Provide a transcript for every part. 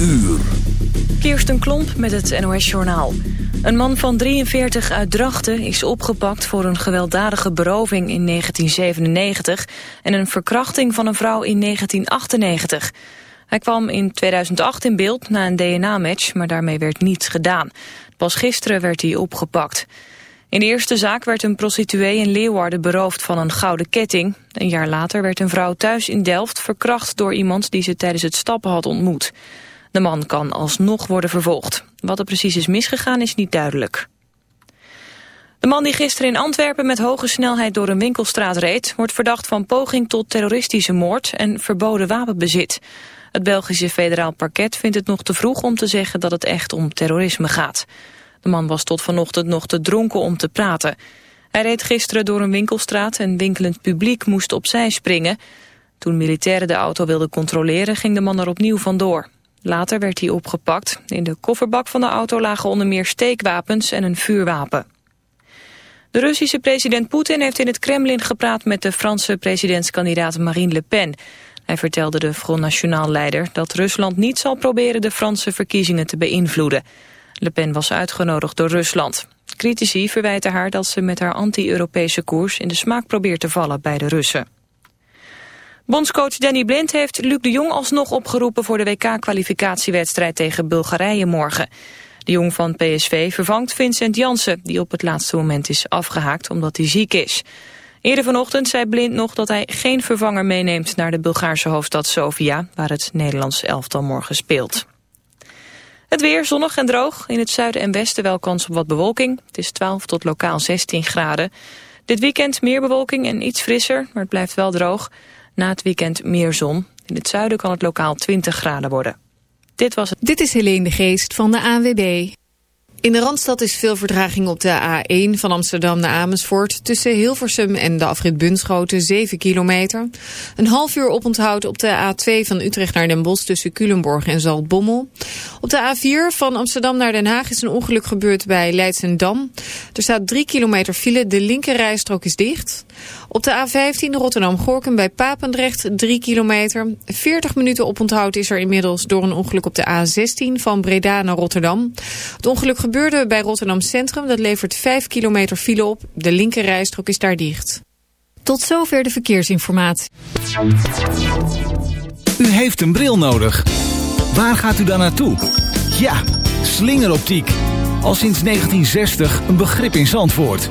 uur. Kirsten Klomp met het NOS-journaal. Een man van 43 uit Drachten is opgepakt voor een gewelddadige beroving in 1997... en een verkrachting van een vrouw in 1998. Hij kwam in 2008 in beeld na een DNA-match, maar daarmee werd niets gedaan. Pas gisteren werd hij opgepakt. In de eerste zaak werd een prostituee in Leeuwarden beroofd van een gouden ketting. Een jaar later werd een vrouw thuis in Delft verkracht door iemand die ze tijdens het stappen had ontmoet. De man kan alsnog worden vervolgd. Wat er precies is misgegaan is niet duidelijk. De man die gisteren in Antwerpen met hoge snelheid door een winkelstraat reed... wordt verdacht van poging tot terroristische moord en verboden wapenbezit. Het Belgische federaal parket vindt het nog te vroeg om te zeggen dat het echt om terrorisme gaat. De man was tot vanochtend nog te dronken om te praten. Hij reed gisteren door een winkelstraat en winkelend publiek moest opzij springen. Toen militairen de auto wilden controleren ging de man er opnieuw vandoor. Later werd hij opgepakt. In de kofferbak van de auto lagen onder meer steekwapens en een vuurwapen. De Russische president Poetin heeft in het Kremlin gepraat met de Franse presidentskandidaat Marine Le Pen. Hij vertelde de Front National-leider dat Rusland niet zal proberen de Franse verkiezingen te beïnvloeden. Le Pen was uitgenodigd door Rusland. Critici verwijten haar dat ze met haar anti-Europese koers in de smaak probeert te vallen bij de Russen. Bondscoach Danny Blind heeft Luc de Jong alsnog opgeroepen voor de WK-kwalificatiewedstrijd tegen Bulgarije morgen. De Jong van PSV vervangt Vincent Jansen, die op het laatste moment is afgehaakt omdat hij ziek is. Eerder vanochtend zei Blind nog dat hij geen vervanger meeneemt naar de Bulgaarse hoofdstad Sofia, waar het Nederlands elftal morgen speelt. Het weer zonnig en droog. In het zuiden en westen wel kans op wat bewolking. Het is 12 tot lokaal 16 graden. Dit weekend meer bewolking en iets frisser, maar het blijft wel droog. Na het weekend meer zon. In het zuiden kan het lokaal 20 graden worden. Dit was het. Dit is Helene de Geest van de ANWB. In de Randstad is veel verdraging op de A1 van Amsterdam naar Amersfoort... tussen Hilversum en de afrit Bunschoten, 7 kilometer. Een half uur oponthoud op de A2 van Utrecht naar Den Bosch... tussen Culemborg en Zaltbommel. Op de A4 van Amsterdam naar Den Haag is een ongeluk gebeurd bij Leidsendam. Er staat 3 kilometer file, de linkerrijstrook is dicht. Op de A15 Rotterdam-Gorkum bij Papendrecht 3 kilometer. 40 minuten oponthoud is er inmiddels door een ongeluk op de A16 van Breda naar Rotterdam. Het ongeluk gebeurde bij Rotterdam Centrum. Dat levert 5 kilometer file op. De linkerrijstrook is daar dicht. Tot zover de verkeersinformatie. U heeft een bril nodig. Waar gaat u dan naartoe? Ja, slingeroptiek. Al sinds 1960 een begrip in Zandvoort.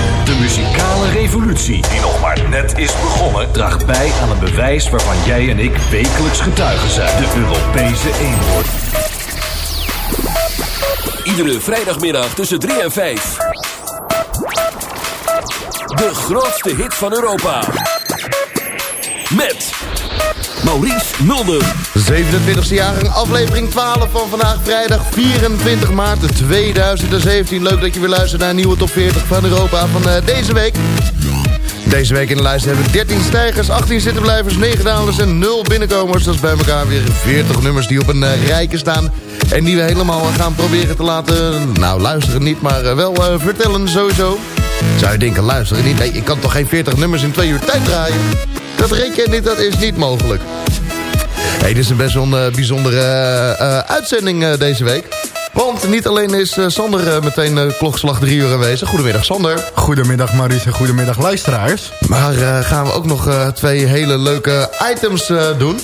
De muzikale revolutie, die nog maar net is begonnen, draagt bij aan een bewijs waarvan jij en ik wekelijks getuigen zijn. De Europese eenhoorn. Iedere vrijdagmiddag tussen 3 en 5. De grootste hit van Europa. Met Maurice Mulder. 27e jaargang, aflevering 12 van vandaag vrijdag 24 maart 2017. Leuk dat je weer luistert naar een nieuwe top 40 van Europa van eh, deze week. Deze week in de lijst hebben we 13 stijgers, 18 zittenblijvers, 9 dalers en 0 binnenkomers. Dat is bij elkaar weer 40 nummers die op een uh, rijke staan. En die we helemaal gaan proberen te laten, nou luisteren niet, maar uh, wel vertellen sowieso. Zou je denken, luisteren niet? Nee, ik kan toch geen 40 nummers in 2 uur tijd draaien? Dat reken je niet, dat is niet mogelijk. Hey, dit is een best wel een bijzondere uitzending deze week. Want niet alleen is uh, Sander meteen klokslag drie uur aanwezig. Goedemiddag Sander. Goedemiddag Maurice en goedemiddag luisteraars. Maar gaan we ook nog twee hele leuke items doen.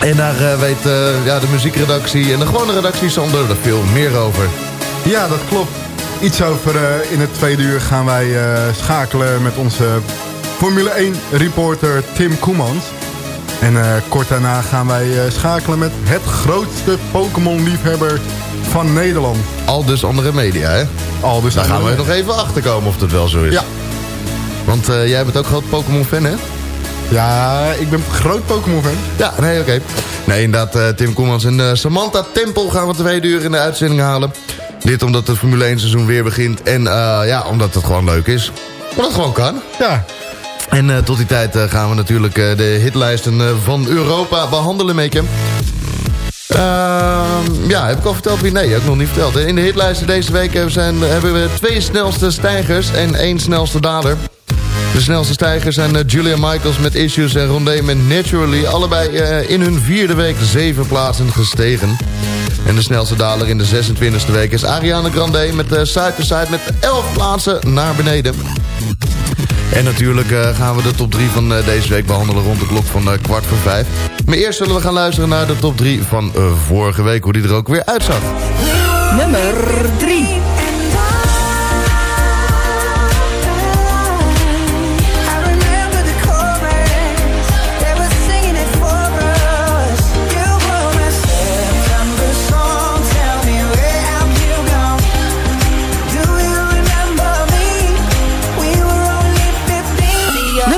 En daar weet ja, de muziekredactie en de gewone redactie Sander er veel meer over. Ja, dat klopt. Iets over in het tweede uur gaan wij schakelen met onze Formule 1 reporter Tim Koemans. En uh, kort daarna gaan wij uh, schakelen met het grootste Pokémon-liefhebber van Nederland. Al dus andere media, hè? Al dus Daar gaan we nog even achterkomen of dat wel zo is. Ja. Want uh, jij bent ook groot Pokémon-fan, hè? Ja, ik ben groot Pokémon-fan. Ja, nee, oké. Okay. Nee, inderdaad, Tim Koemans en Samantha Tempel gaan we twee uur in de uitzending halen. Dit omdat het Formule 1 seizoen weer begint. En ja, omdat het gewoon leuk is. Omdat het gewoon kan. Ja. En uh, tot die tijd uh, gaan we natuurlijk uh, de hitlijsten van Europa behandelen, Meeke. ja, heb ik al verteld wie? Nee, heb ik nog niet verteld. In de hitlijsten deze week zijn, hebben we twee snelste stijgers en één snelste daler. De snelste stijgers zijn Julia Michaels met Issues en Rondé met Naturally. Allebei in hun vierde week zeven plaatsen gestegen. En de snelste daler in de 26e week is Ariana Grande met Side to Side met 11 plaatsen naar beneden. En natuurlijk uh, gaan we de top 3 van uh, deze week behandelen rond de klok van uh, kwart voor vijf. Maar eerst zullen we gaan luisteren naar de top 3 van vorige week, hoe die er ook weer uitzag. Nummer 3.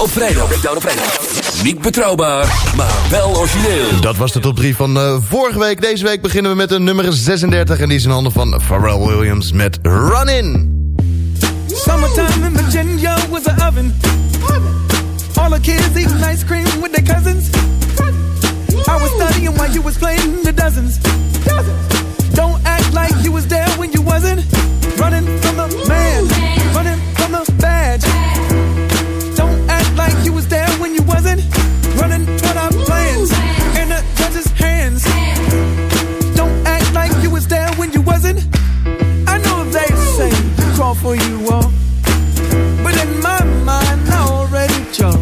op vrijdag. Niet betrouwbaar, maar wel origineel. Dat was de top 3 van uh, vorige week. Deze week beginnen we met de nummer 36. En die is in handen van Pharrell Williams met Run In. Summertime in Virginia was an oven. All the kids eating ice cream with their cousins. I was studying while you was playing the dozens. Don't act like you was there when you wasn't. Running from the man, running from the badge. living, running toward our plans in the judge's hands. Don't act like you was there when you wasn't. I know they say crawl for you all, but in my mind I already chose.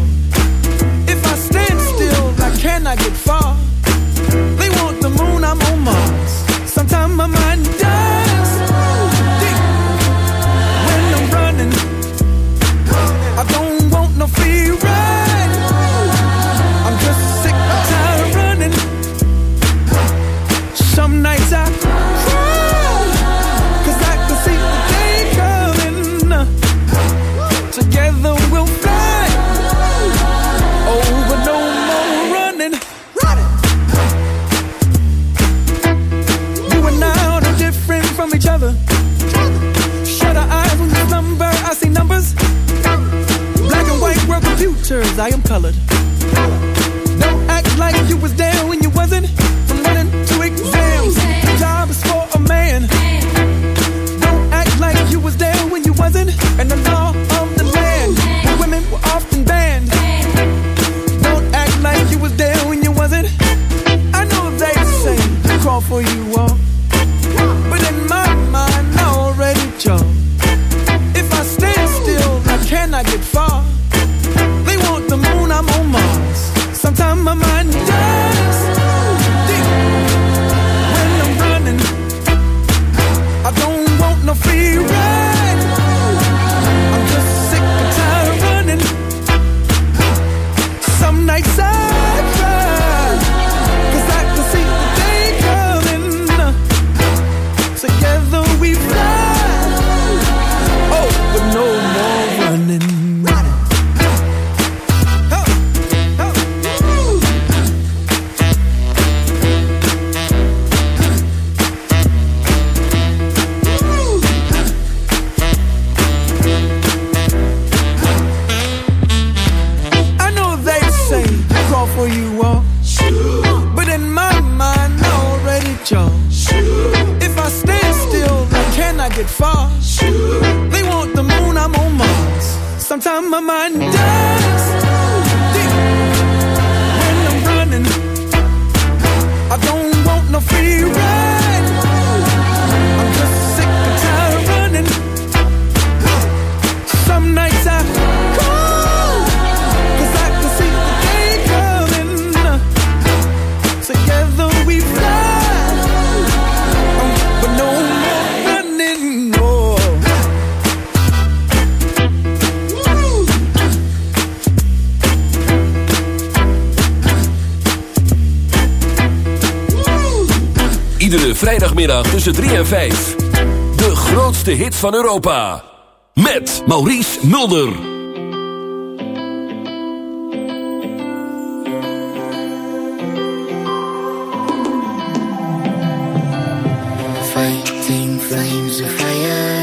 If I stand still, I cannot get far. I am colored. Don't act like you was there when you wasn't. Iedere vrijdagmiddag tussen 3 en 5. De grootste hit van Europa. Met Maurice Mulder. Fighting flames of fire.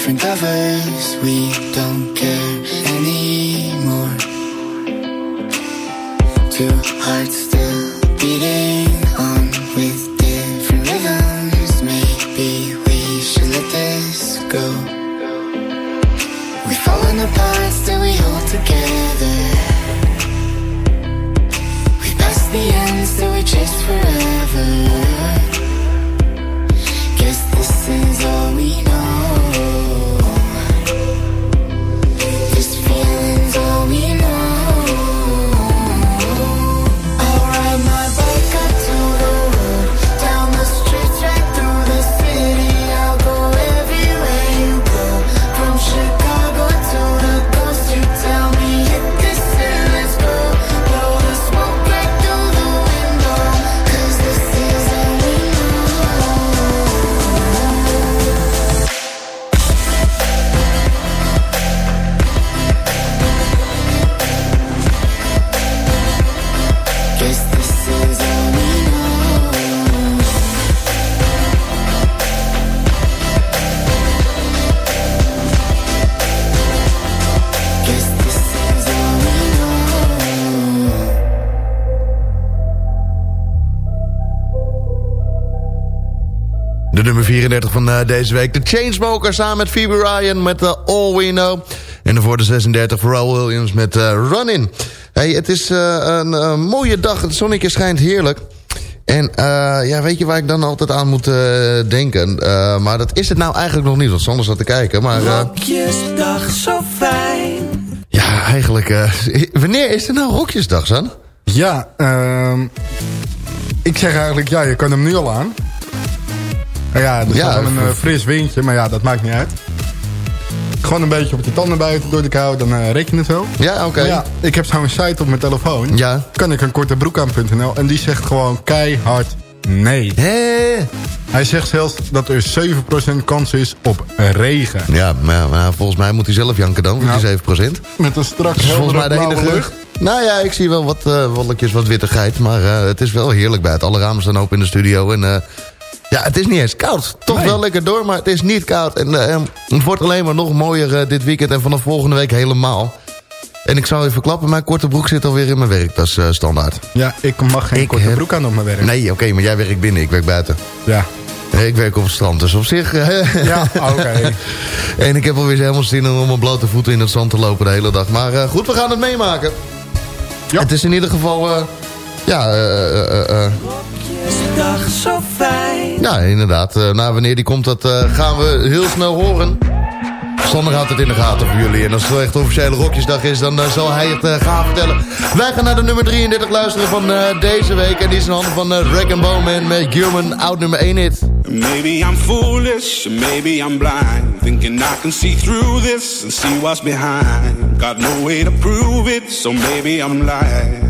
Different covers. We don't nummer 34 van eh, deze week. De Chainsmokers samen met Phoebe Ryan met eh, All We Know. En dan voor de 36 Pharrell Williams met eh, Running. Hey, het is eh, een eh, mooie dag. Het zonnetje schijnt heerlijk. En eh, ja, weet je waar ik dan altijd aan moet denken? Eh, maar dat is het nou eigenlijk nog niet, want Sander zat te kijken. Maar eh, Rokjesdag zo fijn. ja, eigenlijk... eh, wanneer is er nou Rokjesdag, San? Ja, ehm, ik zeg eigenlijk, ja, je kan hem nu al aan. Nou ja, er Ja, een eh, fris windje, maar ja, dat maakt niet uit. Gewoon een beetje op je tanden buiten door de kou, dan eh reken je het wel. Ja, oké. Maar Ja, ik heb zo'n site op mijn telefoon. Ja. Kan ik een korte broek aan.nl en die zegt gewoon keihard nee. Hé? Hij zegt zelfs dat er 7% kans is op regen. Ja, maar, maar volgens mij moet hij zelf janken dan, die 7%. Met een strak Dat is volgens mij de heldere enige lucht. Nou ja, ik zie wel wat eh wolkjes, wat wittigheid. Maar eh, het is wel heerlijk buiten. Alle ramen staan open in de studio. En ja, het is niet eens koud. Toch Nee. wel lekker door, maar het is niet koud. En eh, het wordt alleen maar nog mooier eh, dit weekend. En vanaf volgende week helemaal. En ik zal even klappen, mijn korte broek zit alweer in mijn werktas eh, standaard. Ja, ik mag geen Ik korte heb- broek aan op mijn werk. Nee, oké, maar jij werkt binnen, ik werk buiten. Ja. Ik werk op het strand, dus op zich... Ja, oké. en ik heb alweer helemaal zin om mijn blote voeten in het zand te lopen de hele dag. Maar goed, we gaan het meemaken. Ja. Het is in ieder geval... eh, ja, eh, eh, eh, Rokjesdag zo fijn. ja, inderdaad. Eh, nou, wanneer die komt, dat eh, gaan we heel snel horen. Sander houdt het in de gaten voor jullie. En als het wel echt officiële rokjesdag is, dan eh, zal hij het gaan vertellen. Wij gaan naar de nummer 33 luisteren van eh, deze week. En die is in handen van uh, Dragon Bowman met Gilman, oud nummer 1 hit. Maybe I'm foolish, maybe I'm blind. Thinking I can see through this and see what's behind. Got no way to prove it, so maybe I'm lying.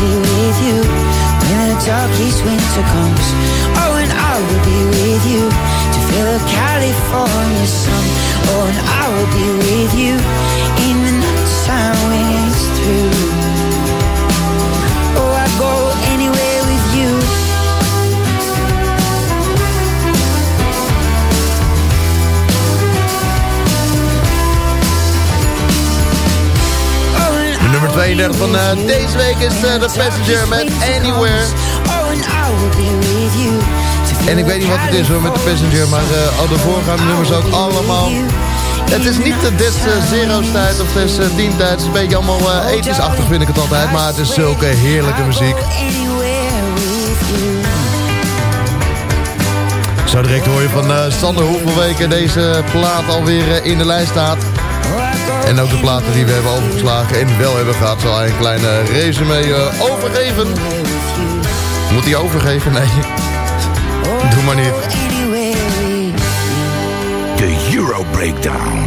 Be with you when the darkest winter comes. Oh, and I will be with you to feel the California sun. Oh, and I will be with you 32 van eh, deze week is eh, The Passenger met Anywhere. En ik weet niet wat het is hoor met The Passenger, maar eh, al de voorgaande nummers ook allemaal... Het is niet de Des Zero's tijd of Des uh, 10 tijd. Het is een beetje allemaal ethisch-achtig vind ik het altijd. Maar het is zulke heerlijke muziek. Zo direct hoor je van uh, Sander hoeveel weken deze plaat alweer in de lijst staat. En ook de platen die we hebben overgeslagen en wel hebben gehad. Zal hij een kleine resume uh, overgeven. Moet hij overgeven? Nee. Doe maar niet. De Euro Breakdown.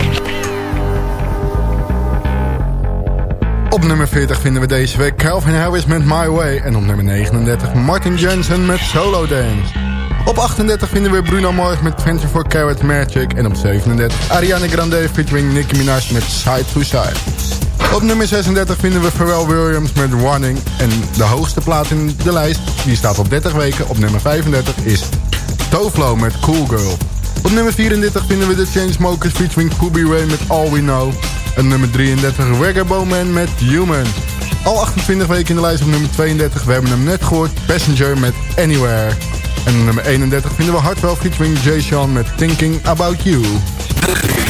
Op nummer 40 vinden we deze week Calvin Harris met My Way. En op nummer 39 Martin Jensen met Solo Dance. Op 38 vinden we Bruno Mars met 24 Karat Magic. En op 37 Ariana Grande featuring Nicki Minaj met Side to Side. Op nummer 36 vinden we Pharrell Williams met Running. En de hoogste plaat in de lijst, die staat op 30 weken. Op nummer 35 is Toflo met Cool Girl. Op nummer 34 vinden we de Chainsmokers featuring Kobe Ray met All We Know. En nummer 33 Reggae Bowman met Human. Al 28 weken in de lijst op nummer 32. We hebben hem net gehoord. Passenger met Anywhere. En nummer 31 vinden we Hardwell featuring Jay Sean met Thinking About You.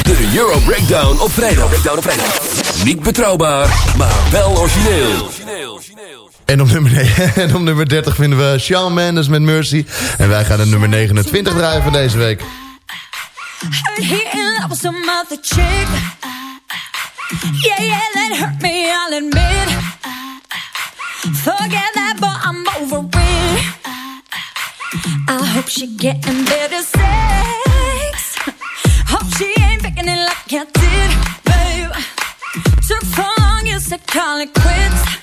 De Euro Breakdown op vrijdag. Breakdown op vrijdag. Niet betrouwbaar, maar wel origineel. En op, nummer, en op nummer 30 vinden we Shawn Mendes met Mercy. En wij gaan de nummer 29 draaien van deze week. Heard he in love with some other chick. Yeah, yeah, that hurt me, I'll admit. Forget that, but I'm over it. I hope she getting better sex. Hope she ain't picking it like I did, babe. Took so long, you said call it quits.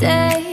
day.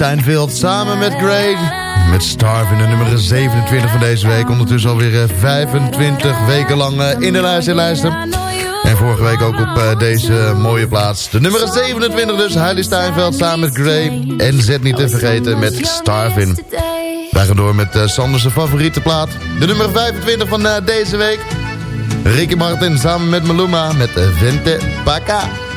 Steinveld samen met Greg. Met Starvin, de nummer 27 van deze week. Ondertussen alweer eh, 25 weken lang eh, in de luisterlijsten. En vorige week ook op eh, deze mooie plaats. De nummer 27 dus, Heidi Steinfeld samen met Grey. En zet niet te vergeten met Starvin. Wij gaan door met Sanders' favoriete plaat. De nummer 25 van deze week. Ricky Martin samen met Maluma met Vente Paka.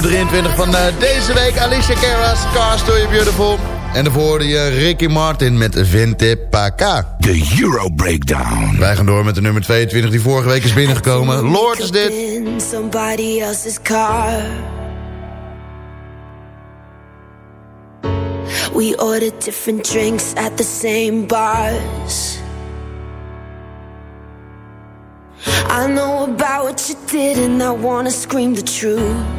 nummer 23 van eh, deze week. Alicia Keras, Cars Do You Beautiful. En daarvoor de je Ricky Martin met Vente Paka. De Euro Breakdown. Wij gaan door met de nummer 22 die vorige week is binnengekomen. Lord is dit. Somebody else's car. We order different drinks at the same bars. I know about what you did and I wanna scream the truth.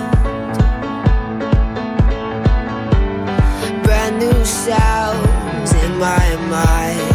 new sounds in my mind.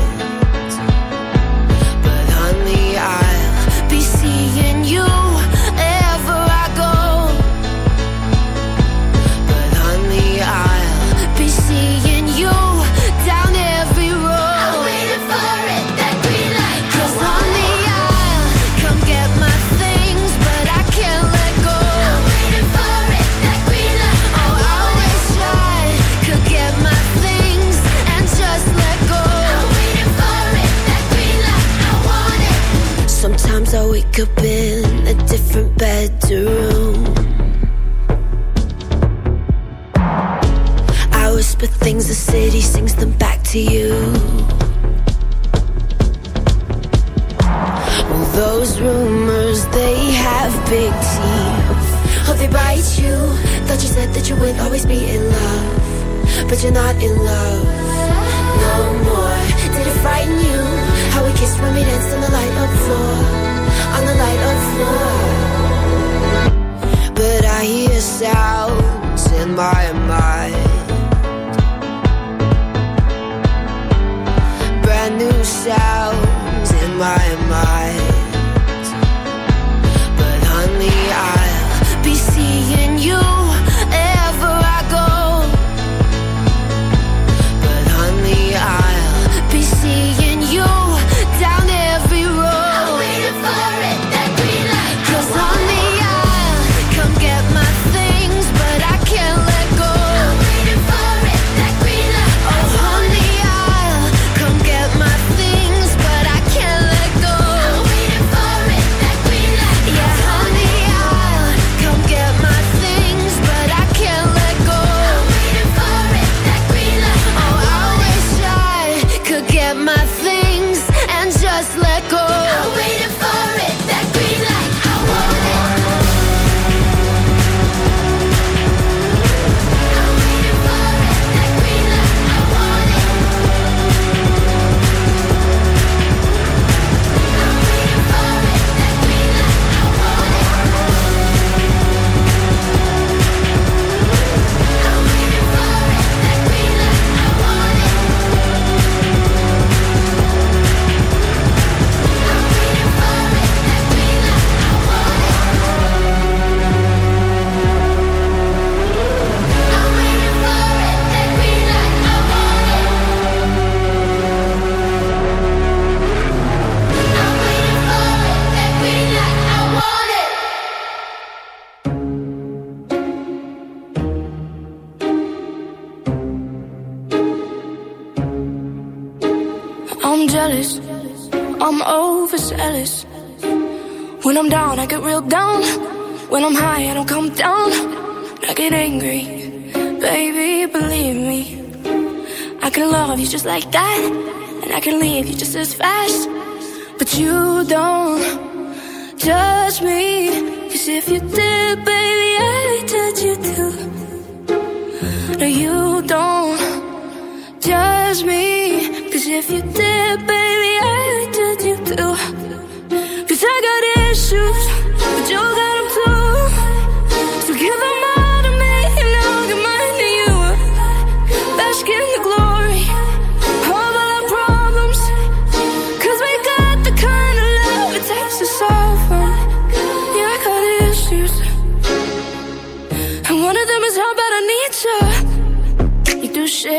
just as fast. But you don't judge me, cause if you did.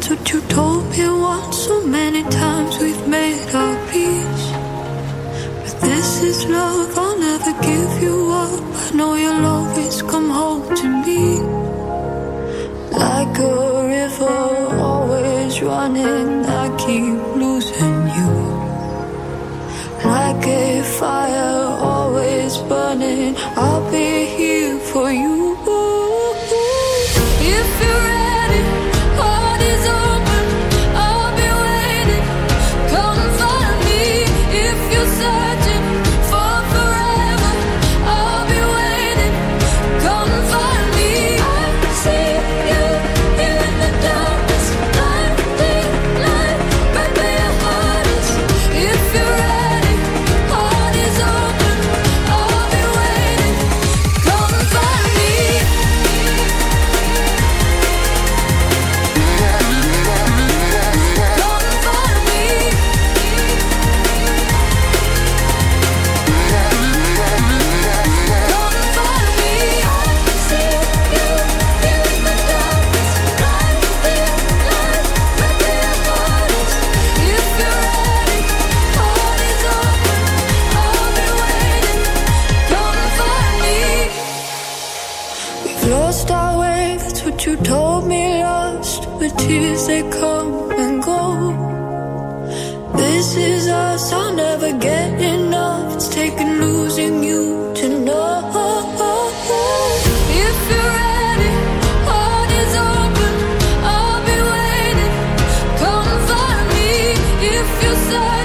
that's what you told me once. So many times we've made our peace. But this is love, I'll never give you up. I know you'll always come home to me. Like a river, always running, I keep losing you. Like a fire, always burning, I'll be here for you. deserve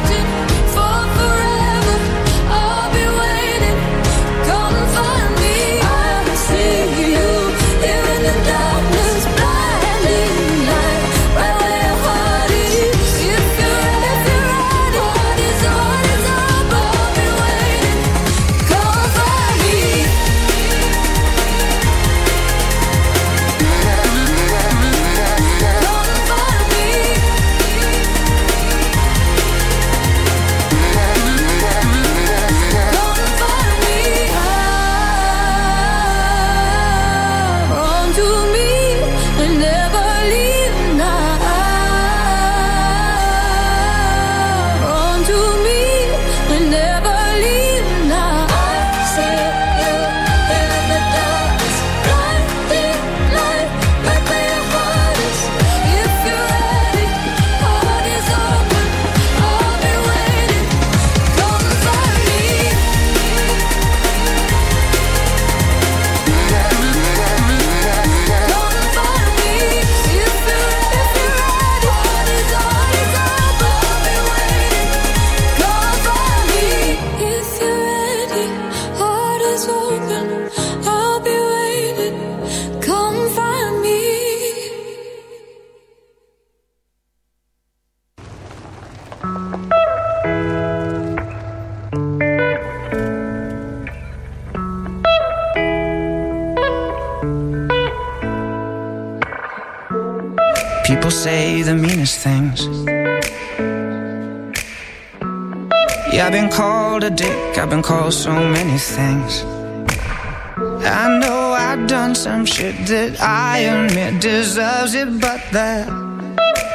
some shit that I admit deserves it, but that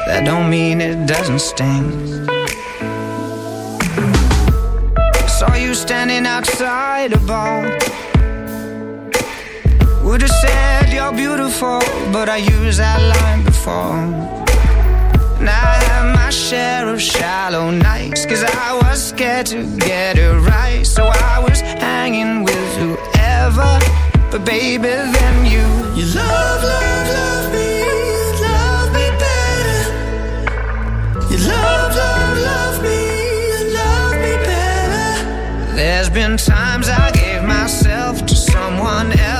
that don't mean it doesn't sting. Saw you standing outside a bar. Would have said you're beautiful, but I used that line before. And I had my share of shallow nights, cause I was scared to get it right. So I was hanging with whoever, but baby, then you. You love, love, love me, love me better. You love, love, love me, love me better. There's been times I gave myself to someone else,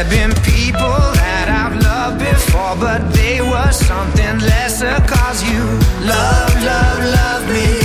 There've been people that I've loved before, but they were something lesser. Cause you love, love, love me,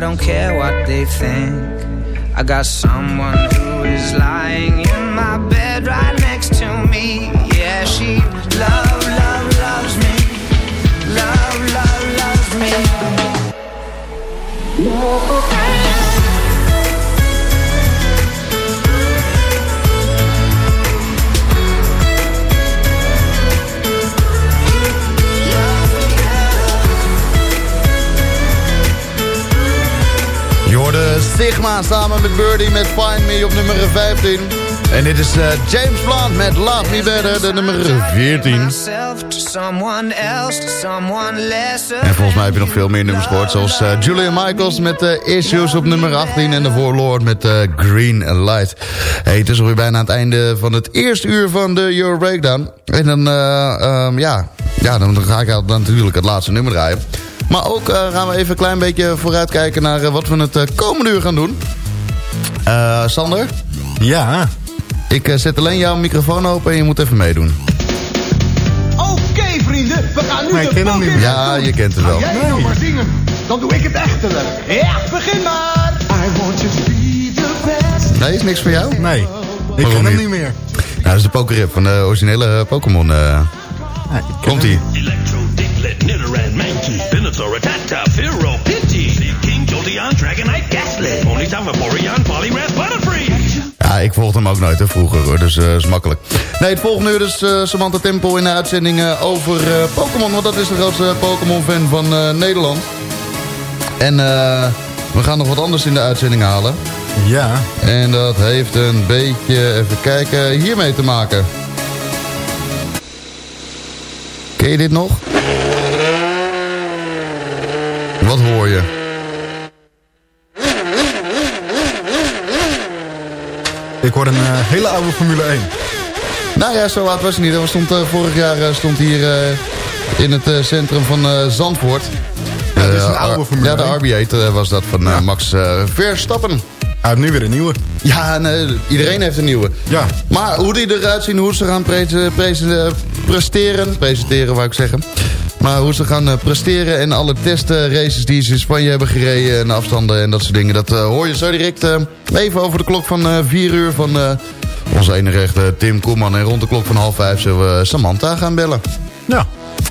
I don't care what they think. I got someone who is lying in my bed right next Sigma samen met Birdie met Find Me op nummer 15. En dit is eh, James Blunt met Love Me Better, de nummer 14. Myself to someone else, to someone lesser. En volgens mij heb je nog veel meer nummers gehoord. Zoals eh, Julian Michaels met eh, Issues op nummer 18. En daarvoor Lord met Green Light. Hey, het is alweer bijna aan het einde van het eerste uur van de Euro Breakdown. En dan, eh, ehm, ja, ja, dan ga ik dan natuurlijk het laatste nummer draaien. Maar ook eh, gaan we even een klein beetje vooruitkijken naar eh, wat we het eh, komende uur gaan doen. Eh, Sander? Ja? Ik zet alleen jouw microfoon open en je moet even meedoen. Oké vrienden, we gaan nu Maar ik de ken hem niet meer. Ja, je kent het wel. Ga jij nou maar zingen, dan doe ik het echte werk. Ja, begin maar. I want you to be the best. Nee, is niks voor jou? Nee. Ik ken hem niet meer. Nou, dat is de Pokerip van de originele Pokémon. eh. Komt-ie. Electro, Diglett, Nidoran, Mankey, Seed King, Jolteon, Dragonite, Ponyta, Vaporeon, Poliwrath, Butterfree. Ja, ik volgde hem ook nooit hè, vroeger hoor, dus dat is makkelijk. Nee, het volgende uur is eh, Samantha Tempel in de uitzending eh, over eh, Pokémon. Want dat is de grootste Pokémon-fan van eh, Nederland. En eh, we gaan nog wat anders in de uitzending halen. Ja. En dat heeft een beetje, even kijken, hiermee te maken. Ken je dit nog? Wat hoor je? Ik hoor een eh, hele oude Formule 1. Nou ja, zo oud was hij niet. Dat stond, eh, vorig jaar eh, stond hier in het centrum van Zandvoort. Ja, dat is een oude Formule Ja, de 1. RB8 eh, was dat van Max Verstappen. Hij heeft nu weer een nieuwe. Ja, nee, iedereen heeft een nieuwe. Ja. Maar hoe die eruit zien, hoe ze gaan pre- pre- presteren... Presenteren, wou ik zeggen. Maar hoe ze gaan eh, presteren en alle testraces die ze in Spanje hebben gereden... en afstanden en dat soort dingen... dat eh, hoor je zo direct eh, even over de klok van eh 4 uur van... onze enige echte Tim Koeman. En rond de klok van half vijf zullen we Samantha gaan bellen. Ja.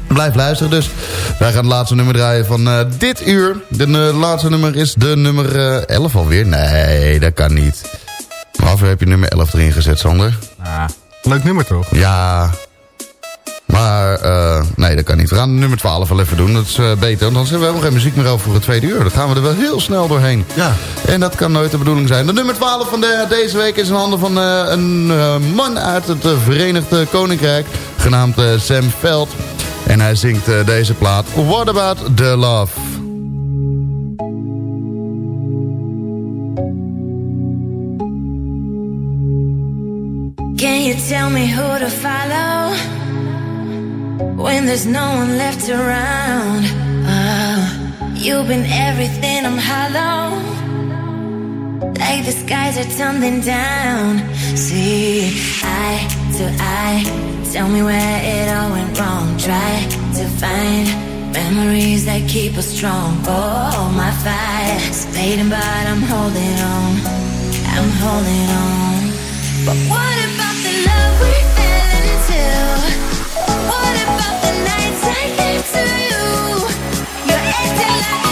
Blijf luisteren dus. Wij gaan het laatste nummer draaien van dit uur. De laatste nummer is de nummer eh 11 alweer. Nee, dat kan niet. Waarvoor heb je nummer 11 erin gezet, Sander? Ah, leuk nummer toch? Ja. Maar, eh, nee, dat kan niet. We gaan nummer 12 wel even doen. Dat is eh, beter. Want anders hebben we helemaal geen muziek meer over voor het tweede uur. Dan gaan we er wel heel snel doorheen. Ja. En dat kan nooit de bedoeling zijn. De nummer 12 van de, deze week is in handen van eh, een man uit het Verenigd Koninkrijk. Genaamd eh, Sam Veld. En hij zingt deze plaat. What About The Love? Can you tell me who to follow when there's no one left around? Oh, you've been everything I'm hollow. Like the skies are tumbling down. See, eye to eye, tell me where it all went wrong. Try to find memories that keep us strong. Oh, my fire's fading, but I'm holding on. I'm holding on. But what about the love we fell into? To you. You're acting like.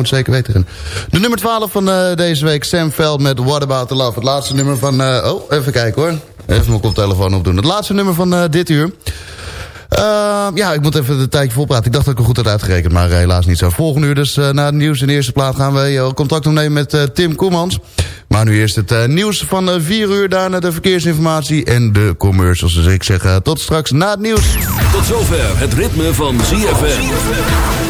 Moet zeker weten. De nummer 12 van eh, deze week, Sam Veld met What About The Love. Het laatste nummer van... eh, oh, even kijken hoor. Even mijn koptelefoon opdoen. Het laatste nummer van eh, dit uur. Ja, ik moet even de tijdje volpraten. Ik dacht dat ik er goed had uitgerekend, maar helaas niet zo. Volgende uur dus na het nieuws in de eerste plaat gaan we contact opnemen met Tim Koemans. Maar nu eerst het nieuws van eh, 4 uur, daarna de verkeersinformatie en de commercials. Dus ik zeg tot straks na het nieuws. Tot zover het ritme van ZFM.